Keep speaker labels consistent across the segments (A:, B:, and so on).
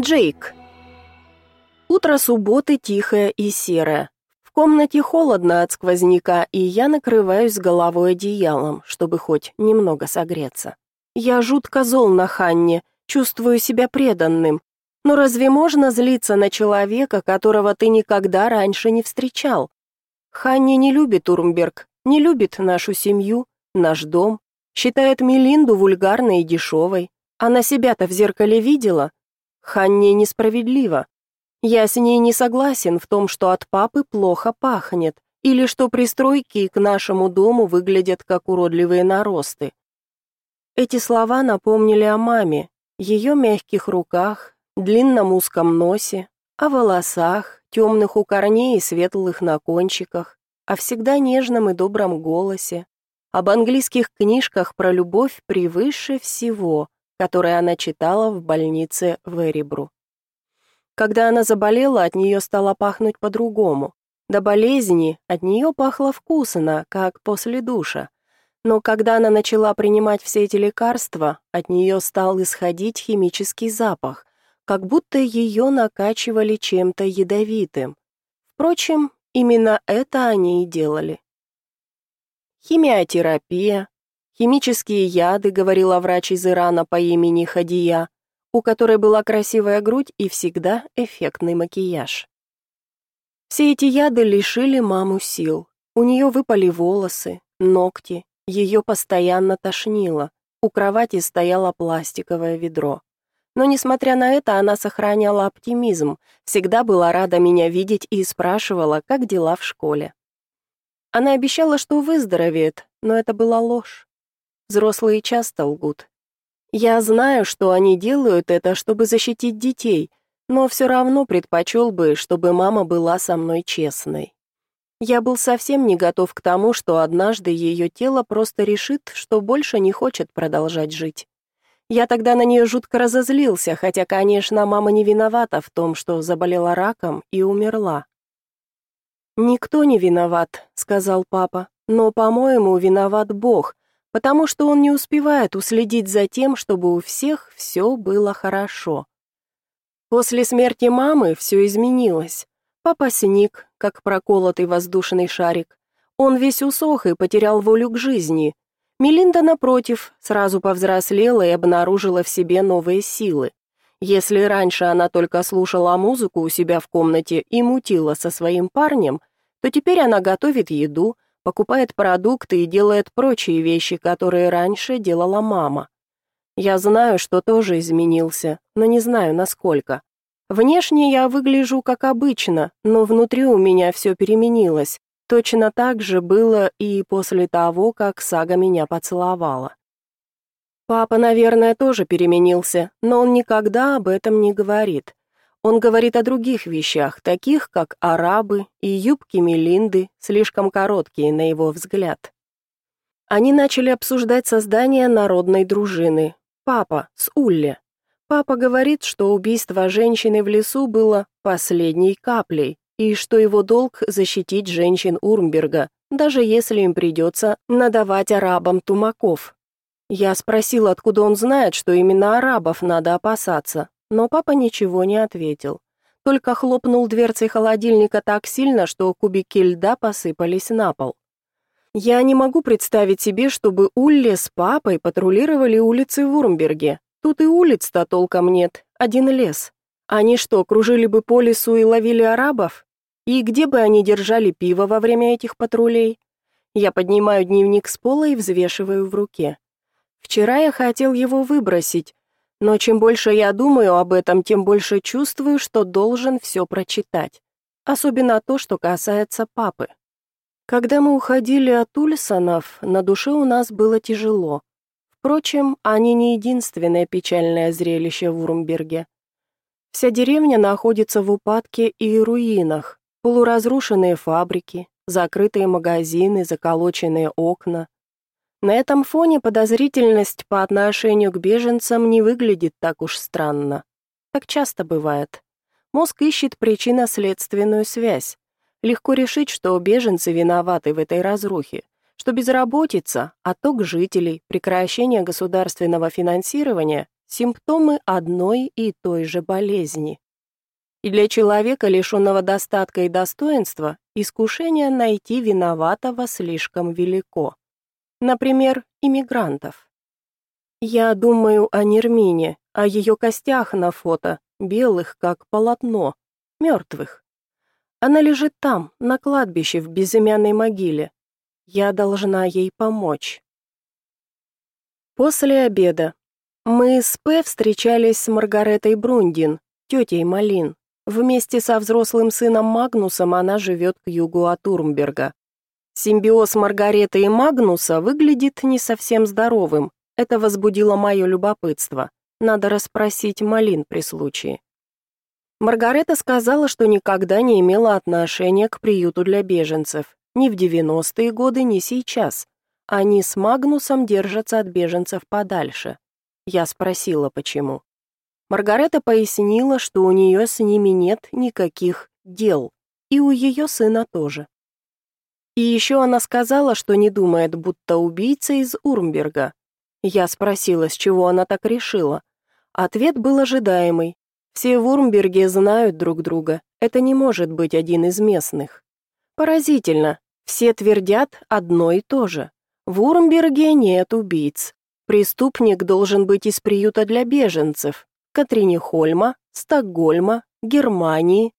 A: Джейк. Утро субботы тихое и серое. В комнате холодно от сквозняка, и я накрываюсь головой одеялом, чтобы хоть немного согреться. Я жутко зол на Ханне, чувствую себя преданным. Но разве можно злиться на человека, которого ты никогда раньше не встречал? Ханни не любит Урмберг, не любит нашу семью, наш дом, считает Мелинду вульгарной и дешевой. Она себя-то в зеркале видела? Ханни несправедливо. Я с ней не согласен в том, что от папы плохо пахнет, или что пристройки к нашему дому выглядят как уродливые наросты. Эти слова напомнили о маме, ее мягких руках, длинном узком носе, о волосах, темных у корней и светлых на кончиках, о всегда нежном и добром голосе, об английских книжках про любовь превыше всего, которые она читала в больнице в Эребру. Когда она заболела, от нее стало пахнуть по-другому. До болезни от нее пахло вкусно, как после душа. Но когда она начала принимать все эти лекарства, от нее стал исходить химический запах, как будто ее накачивали чем-то ядовитым. Впрочем, именно это они и делали. Химиотерапия, химические яды, говорила врач из Ирана по имени Хадия, у которой была красивая грудь и всегда эффектный макияж. Все эти яды лишили маму сил. У нее выпали волосы, ногти, ее постоянно тошнило. У кровати стояло пластиковое ведро. Но, несмотря на это, она сохраняла оптимизм, всегда была рада меня видеть и спрашивала, как дела в школе. Она обещала, что выздоровеет, но это была ложь. Взрослые часто лгут. Я знаю, что они делают это, чтобы защитить детей, но все равно предпочел бы, чтобы мама была со мной честной. Я был совсем не готов к тому, что однажды ее тело просто решит, что больше не хочет продолжать жить. Я тогда на нее жутко разозлился, хотя, конечно, мама не виновата в том, что заболела раком и умерла. «Никто не виноват», — сказал папа, «но, по-моему, виноват Бог, потому что он не успевает уследить за тем, чтобы у всех все было хорошо». После смерти мамы все изменилось. Папа сник, как проколотый воздушный шарик. Он весь усох и потерял волю к жизни. Мелинда, напротив, сразу повзрослела и обнаружила в себе новые силы. Если раньше она только слушала музыку у себя в комнате и мутила со своим парнем, то теперь она готовит еду, покупает продукты и делает прочие вещи, которые раньше делала мама. Я знаю, что тоже изменился, но не знаю, насколько. Внешне я выгляжу как обычно, но внутри у меня все переменилось. Точно так же было и после того, как Сага меня поцеловала. Папа, наверное, тоже переменился, но он никогда об этом не говорит. Он говорит о других вещах, таких как арабы и юбки Мелинды, слишком короткие на его взгляд. Они начали обсуждать создание народной дружины. Папа с Улле. Папа говорит, что убийство женщины в лесу было последней каплей, и что его долг защитить женщин Урмберга, даже если им придется надавать арабам тумаков. Я спросил, откуда он знает, что именно арабов надо опасаться, но папа ничего не ответил. Только хлопнул дверцей холодильника так сильно, что кубики льда посыпались на пол. Я не могу представить себе, чтобы Улли с папой патрулировали улицы в Урмберге. Тут и улиц-то толком нет, один лес. Они что, кружили бы по лесу и ловили арабов? И где бы они держали пиво во время этих патрулей? Я поднимаю дневник с пола и взвешиваю в руке. Вчера я хотел его выбросить, но чем больше я думаю об этом, тем больше чувствую, что должен все прочитать. Особенно то, что касается папы. Когда мы уходили от Ульсонов, на душе у нас было тяжело. Впрочем, они не единственное печальное зрелище в Урмберге. Вся деревня находится в упадке и руинах. Полуразрушенные фабрики, закрытые магазины, заколоченные окна, на этом фоне подозрительность по отношению к беженцам не выглядит так уж странно. Так часто бывает. Мозг ищет причинно-следственную связь. Легко решить, что беженцы виноваты в этой разрухе, что безработица, отток жителей, прекращение государственного финансирования симптомы одной и той же болезни. И для человека, лишенного достатка и достоинства, искушение найти виноватого слишком велико. Например, иммигрантов. Я думаю о Нермине, о ее костях на фото, белых, как полотно, мертвых. Она лежит там, на кладбище, в безымянной могиле. Я должна ей помочь. После обеда. Мы с П встречались с Маргаретой Брундин, тетей Малин. Вместе со взрослым сыном Магнусом она живет к югу от Урмберга. Симбиоз Маргареты и Магнуса выглядит не совсем здоровым. Это возбудило мое любопытство. Надо расспросить Малин при случае. Маргарета сказала, что никогда не имела отношения к приюту для беженцев. Ни в 90-е годы, ни сейчас. Они с Магнусом держатся от беженцев подальше. Я спросила, почему. Маргарета пояснила, что у нее с ними нет никаких дел, и у ее сына тоже. И еще она сказала, что не думает, будто убийца из Урмберга. Я спросила, с чего она так решила. Ответ был ожидаемый. Все в Урмберге знают друг друга. Это не может быть один из местных. Поразительно. Все твердят одно и то же. В Урмберге нет убийц. Преступник должен быть из приюта для беженцев. Катринихольма, Стокгольма, Германии.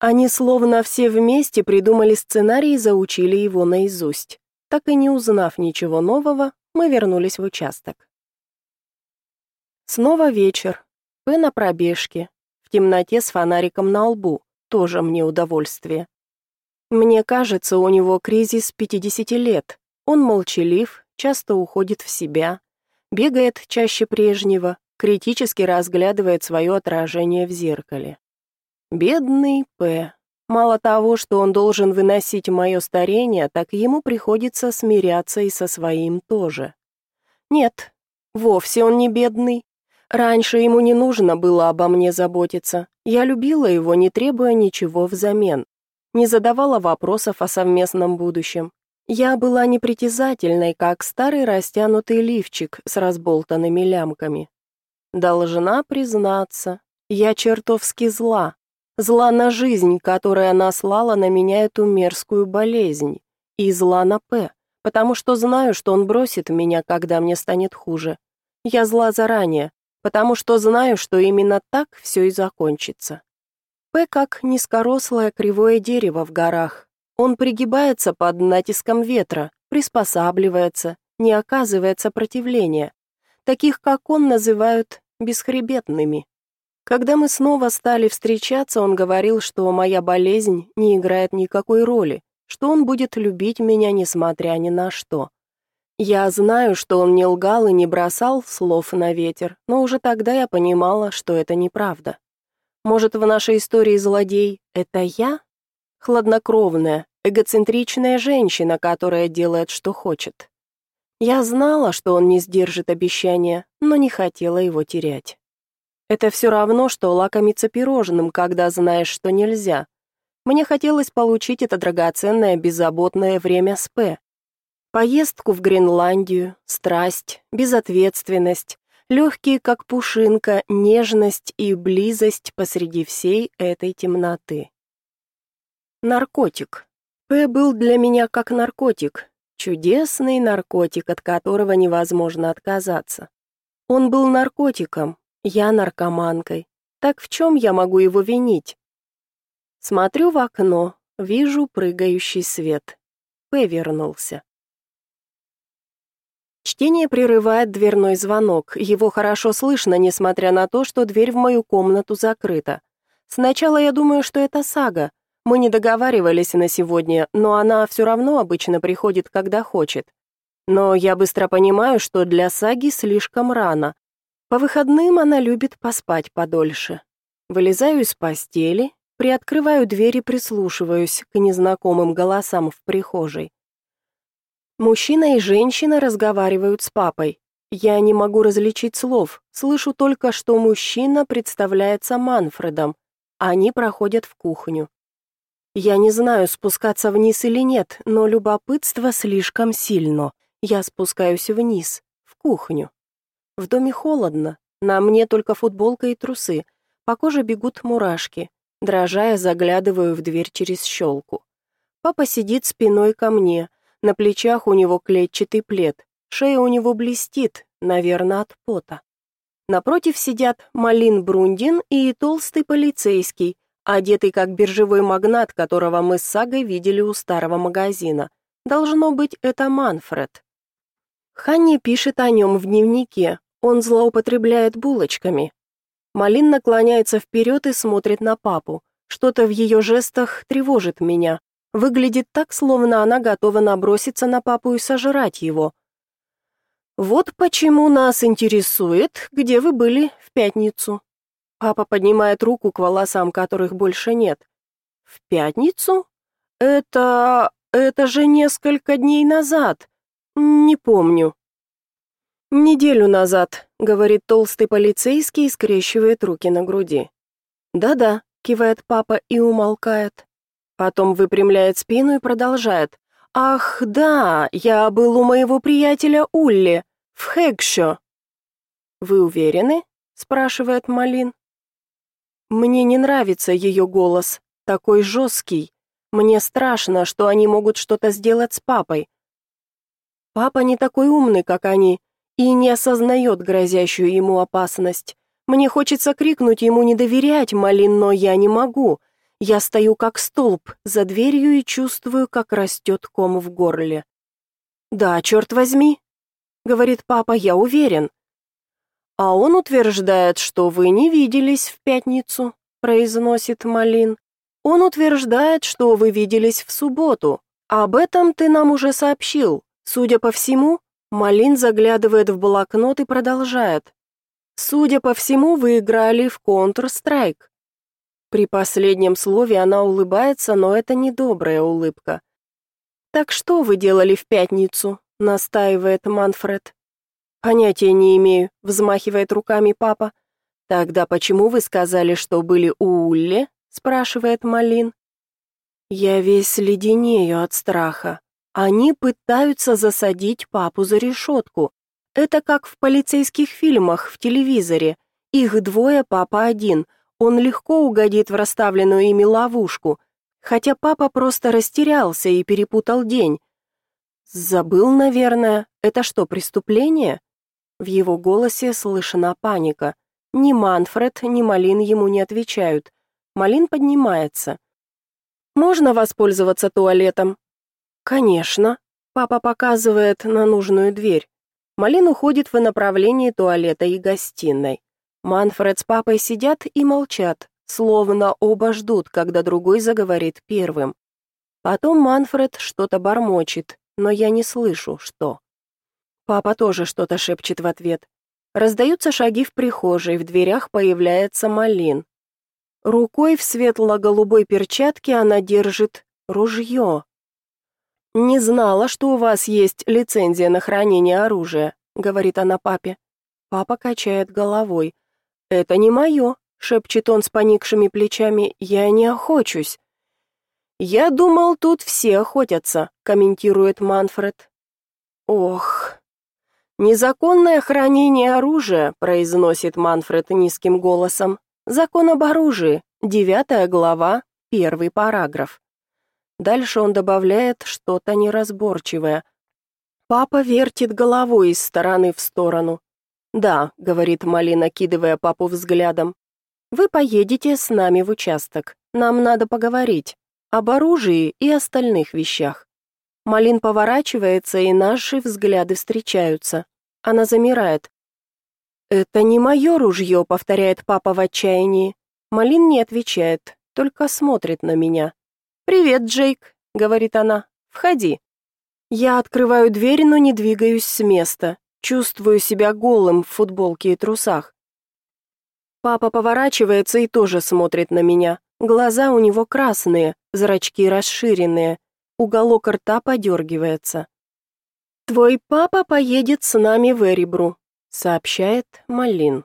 A: Они словно все вместе придумали сценарий и заучили его наизусть. Так и не узнав ничего нового, мы вернулись в участок. Снова вечер. П на пробежке. В темноте с фонариком на лбу. Тоже мне удовольствие. Мне кажется, у него кризис 50 лет. Он молчалив, часто уходит в себя, бегает чаще прежнего, критически разглядывает свое отражение в зеркале. Бедный П. Мало того, что он должен выносить мое старение, так ему приходится смиряться и со своим тоже. Нет, вовсе он не бедный. Раньше ему не нужно было обо мне заботиться. Я любила его, не требуя ничего взамен. Не задавала вопросов о совместном будущем. Я была непритязательной, как старый растянутый лифчик с разболтанными лямками. Должна признаться, я чертовски зла. Зла на жизнь, которая наслала на меня эту мерзкую болезнь. И зла на П, потому что знаю, что он бросит меня, когда мне станет хуже. Я зла заранее, потому что знаю, что именно так все и закончится. П как низкорослое кривое дерево в горах, он пригибается под натиском ветра, приспосабливается, не оказывает сопротивления. Таких, как он, называют бесхребетными. Когда мы снова стали встречаться, он говорил, что моя болезнь не играет никакой роли, что он будет любить меня, несмотря ни на что. Я знаю, что он не лгал и не бросал слов на ветер, но уже тогда я понимала, что это неправда. Может, в нашей истории злодей — это я? Хладнокровная, эгоцентричная женщина, которая делает, что хочет. Я знала, что он не сдержит обещания, но не хотела его терять. Это все равно, что лакомиться пирожным, когда знаешь, что нельзя. Мне хотелось получить это драгоценное, беззаботное время с П. Поездку в Гренландию, страсть, безответственность, легкие, как пушинка, нежность и близость посреди всей этой темноты. Наркотик. П был для меня как наркотик, чудесный наркотик, от которого невозможно отказаться. Он был наркотиком, я наркоманкой. Так в чем я могу его винить? Смотрю в окно, вижу прыгающий свет. П вернулся. Чтение прерывает дверной звонок. Его хорошо слышно, несмотря на то, что дверь в мою комнату закрыта. Сначала я думаю, что это сага, мы не договаривались на сегодня, но она все равно обычно приходит, когда хочет. Но я быстро понимаю, что для Саги слишком рано. По выходным она любит поспать подольше. Вылезаю из постели, приоткрываю дверь и прислушиваюсь к незнакомым голосам в прихожей. Мужчина и женщина разговаривают с папой. Я не могу различить слов, слышу только, что мужчина представляется Манфредом. Они проходят в кухню. Я не знаю, спускаться вниз или нет, но любопытство слишком сильно. Я спускаюсь вниз, в кухню. В доме холодно, На мне только футболка и трусы. По коже бегут мурашки. Дрожа, я заглядываю в дверь через щелку. Папа сидит спиной ко мне. На плечах у него клетчатый плед. Шея у него блестит, наверное, от пота. Напротив сидят Малин Брундин и толстый полицейский, одетый как биржевой магнат, которого мы с Сагой видели у старого магазина. Должно быть, это Манфред. Ханни пишет о нем в дневнике. Он злоупотребляет булочками. Малин наклоняется вперед и смотрит на папу. Что-то в ее жестах тревожит меня. Выглядит так, словно она готова наброситься на папу и сожрать его. Вот почему нас интересует, где вы были в пятницу. Папа поднимает руку к волосам, которых больше нет. В пятницу? Это... это же несколько дней назад. Не помню. Неделю назад, говорит толстый полицейский и скрещивает руки на груди. Да-да, кивает папа и умолкает. Потом выпрямляет спину и продолжает. Ах, да, я был у моего приятеля Улли в Хэгшо. Вы уверены? спрашивает Малин. Мне не нравится ее голос, такой жесткий. Мне страшно, что они могут что-то сделать с папой. Папа не такой умный, как они, и не осознает грозящую ему опасность. Мне хочется крикнуть ему не доверять, Малин, но я не могу. Я стою как столб за дверью и чувствую, как растет ком в горле. «Да, черт возьми», — говорит папа, — «я уверен. «А он утверждает, что вы не виделись в пятницу», — произносит Малин. «Он утверждает, что вы виделись в субботу. Об этом ты нам уже сообщил. Судя по всему...» Малин заглядывает в блокнот и продолжает. «Судя по всему, вы играли в Counter-Strike». При последнем слове она улыбается, но это не улыбка. «Так что вы делали в пятницу?» — настаивает Манфред. Понятия не имею, взмахивает руками папа. Тогда почему вы сказали, что были у Улли? спрашивает Малин. Я весь леденею от страха. Они пытаются засадить папу за решетку. Это как в полицейских фильмах в телевизоре. Их двое, папа один. Он легко угодит в расставленную ими ловушку. Хотя папа просто растерялся и перепутал день. Забыл, наверное. Это что, преступление? В его голосе слышна паника. Ни Манфред, ни Малин ему не отвечают. Малин поднимается. «Можно воспользоваться туалетом?» «Конечно». Папа показывает на нужную дверь. Малин уходит в направлении туалета и гостиной. Манфред с папой сидят и молчат, словно оба ждут, когда другой заговорит первым. Потом Манфред что-то бормочет, но я не слышу, что. Папа тоже что-то шепчет в ответ. Раздаются шаги в прихожей, в дверях появляется Малин. Рукой в светло-голубой перчатке она держит ружье. «Не знала, что у вас есть лицензия на хранение оружия», — говорит она папе. Папа качает головой. «Это не мое», — шепчет он с поникшими плечами, — «я не охочусь». «Я думал, тут все охотятся», — комментирует Манфред. «Ох, «Незаконное хранение оружия», — произносит Манфред низким голосом. «Закон об оружии, девятая глава, первый параграф». Дальше он добавляет что-то неразборчивое. Папа вертит головой из стороны в сторону. «Да», — говорит Малина, кидывая папу взглядом. «Вы поедете с нами в участок. Нам надо поговорить. Об оружии и остальных вещах». Малин поворачивается, и наши взгляды встречаются. Она замирает. «Это не мое ружье», — повторяет папа в отчаянии. Малин не отвечает, только смотрит на меня. «Привет, Джейк», — говорит она. «Входи». Я открываю дверь, но не двигаюсь с места. Чувствую себя голым в футболке и трусах. Папа поворачивается и тоже смотрит на меня. Глаза у него красные, зрачки расширенные. Уголок рта подергивается. «Твой папа поедет с нами в Эребру», — сообщает Малин.